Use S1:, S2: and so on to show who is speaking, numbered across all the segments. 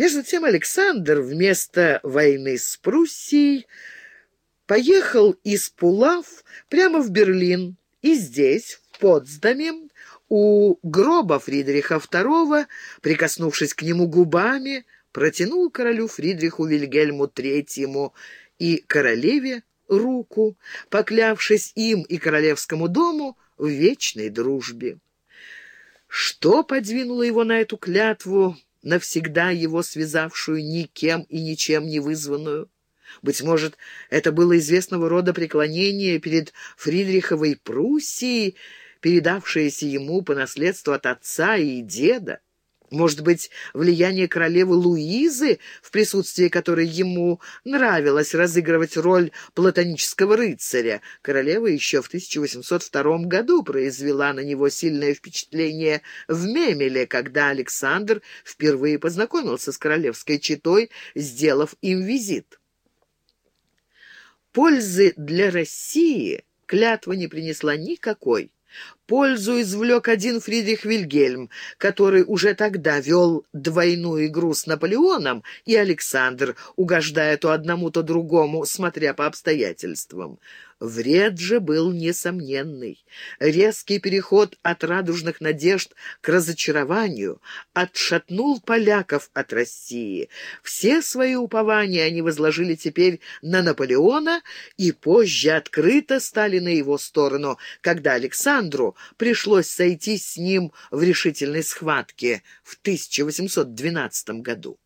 S1: Между тем Александр вместо войны с Пруссией поехал из Пулав прямо в Берлин и здесь, в Потсдаме, у гроба Фридриха II, прикоснувшись к нему губами, протянул королю Фридриху Вильгельму III и королеве руку, поклявшись им и королевскому дому в вечной дружбе. Что подвинуло его на эту клятву, навсегда его связавшую никем и ничем не вызванную? Быть может, это было известного рода преклонение перед Фридриховой Пруссией, передавшееся ему по наследству от отца и деда? Может быть, влияние королевы Луизы, в присутствии которой ему нравилось разыгрывать роль платонического рыцаря. Королева еще в 1802 году произвела на него сильное впечатление в Мемеле, когда Александр впервые познакомился с королевской четой, сделав им визит. Пользы для России клятва не принесла никакой. Пользу извлек один Фридрих Вильгельм, который уже тогда вел двойную игру с Наполеоном, и Александр, угождая то одному, то другому, смотря по обстоятельствам. Вред же был несомненный. Резкий переход от радужных надежд к разочарованию отшатнул поляков от России. Все свои упования они возложили теперь на Наполеона и позже открыто стали на его сторону, когда Александру пришлось сойтись с ним в решительной схватке в 1812 году.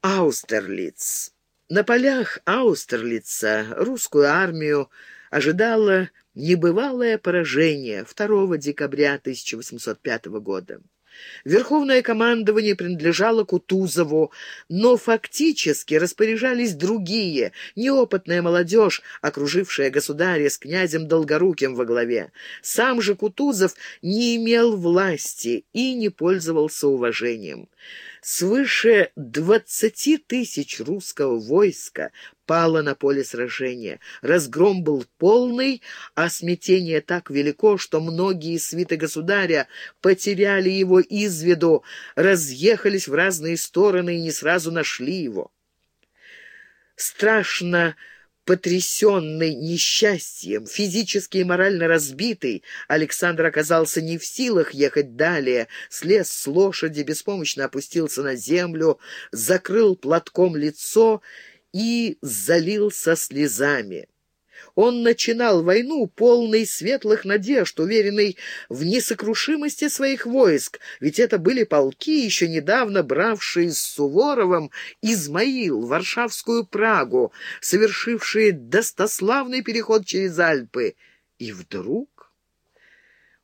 S1: Аустерлиц на полях Аустерлица русскую армию ожидало небывалое поражение 2 декабря 1805 года. Верховное командование принадлежало Кутузову, но фактически распоряжались другие, неопытная молодежь, окружившая государя с князем Долгоруким во главе. Сам же Кутузов не имел власти и не пользовался уважением свыше двадцати тысяч русского войска пало на поле сражения. Разгром был полный, а смятение так велико, что многие свиты государя потеряли его из виду, разъехались в разные стороны и не сразу нашли его. Страшно Потрясенный несчастьем, физически и морально разбитый, Александр оказался не в силах ехать далее, слез с лошади, беспомощно опустился на землю, закрыл платком лицо и залился слезами. Он начинал войну полный светлых надежд, уверенный в несокрушимости своих войск, ведь это были полки, еще недавно бравшие с Суворовым Измаил, Варшавскую Прагу, совершившие достославный переход через Альпы. И вдруг...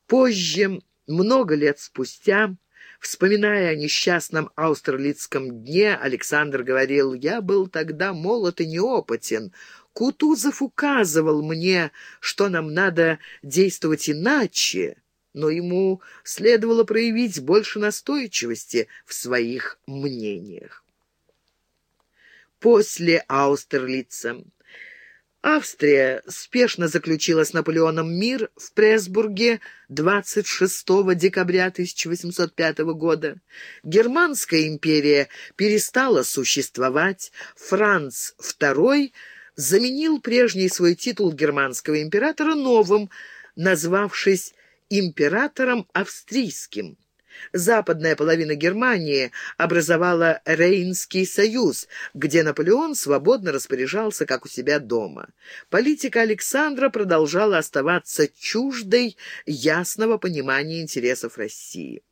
S1: Позже, много лет спустя, Вспоминая о несчастном аустерлицком дне, Александр говорил, «Я был тогда молод и неопытен. Кутузов указывал мне, что нам надо действовать иначе, но ему следовало проявить больше настойчивости в своих мнениях. После Аустерлица Австрия спешно заключила с Наполеоном мир в Пресбурге 26 декабря 1805 года. Германская империя перестала существовать, Франц II – заменил прежний свой титул германского императора новым, назвавшись императором австрийским. Западная половина Германии образовала Рейнский союз, где Наполеон свободно распоряжался, как у себя дома. Политика Александра продолжала оставаться чуждой ясного понимания интересов России.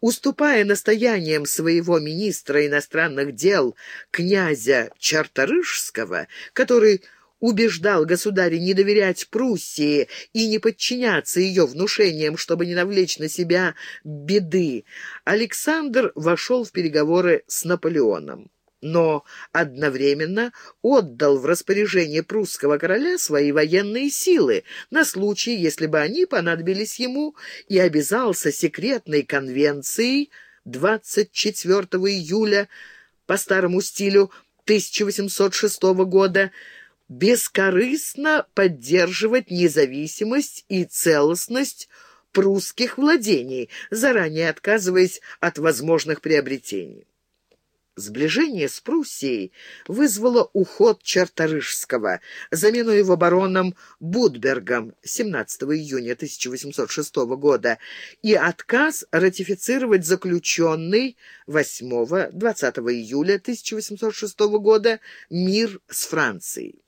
S1: Уступая настояниям своего министра иностранных дел, князя Чарторышского, который убеждал государя не доверять Пруссии и не подчиняться ее внушениям, чтобы не навлечь на себя беды, Александр вошел в переговоры с Наполеоном но одновременно отдал в распоряжение прусского короля свои военные силы на случай, если бы они понадобились ему, и обязался секретной конвенцией 24 июля по старому стилю 1806 года бескорыстно поддерживать независимость и целостность прусских владений, заранее отказываясь от возможных приобретений. Сближение с Пруссией вызвало уход Чарторышского, замену его бароном Будбергом 17 июня 1806 года и отказ ратифицировать заключенный 8-20 июля 1806 года мир с Францией.